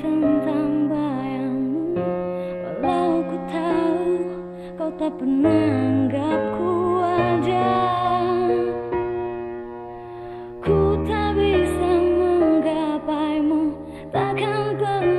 tentang bayangmu. Walau ku tahu kau tak pernah anggap ku aja, Ku tak bisa menggapaimu. Takkan pernah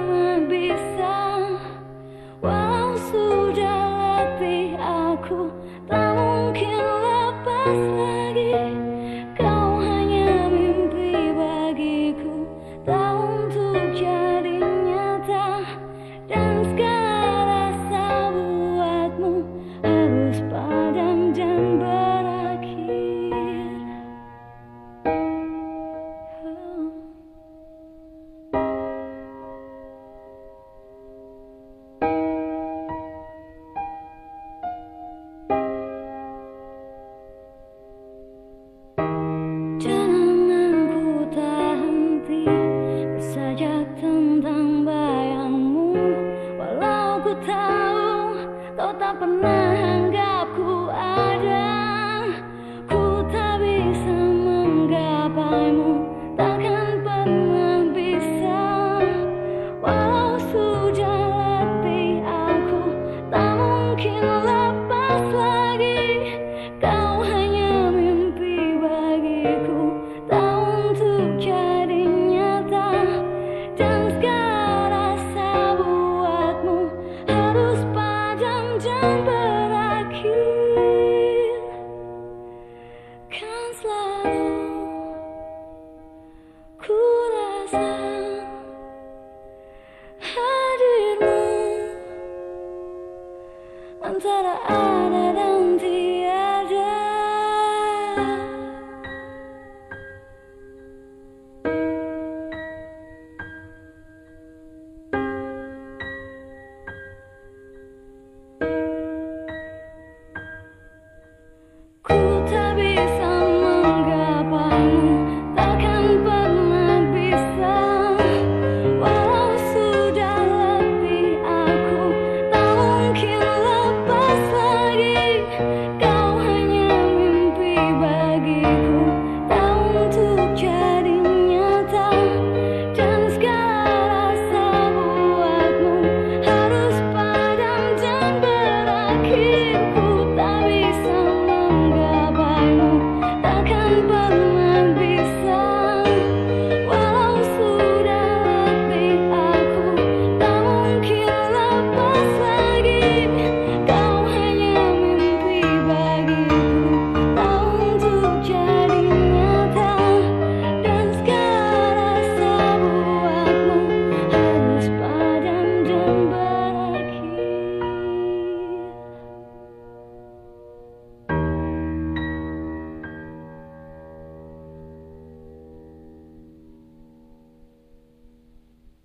in love. I'm tired of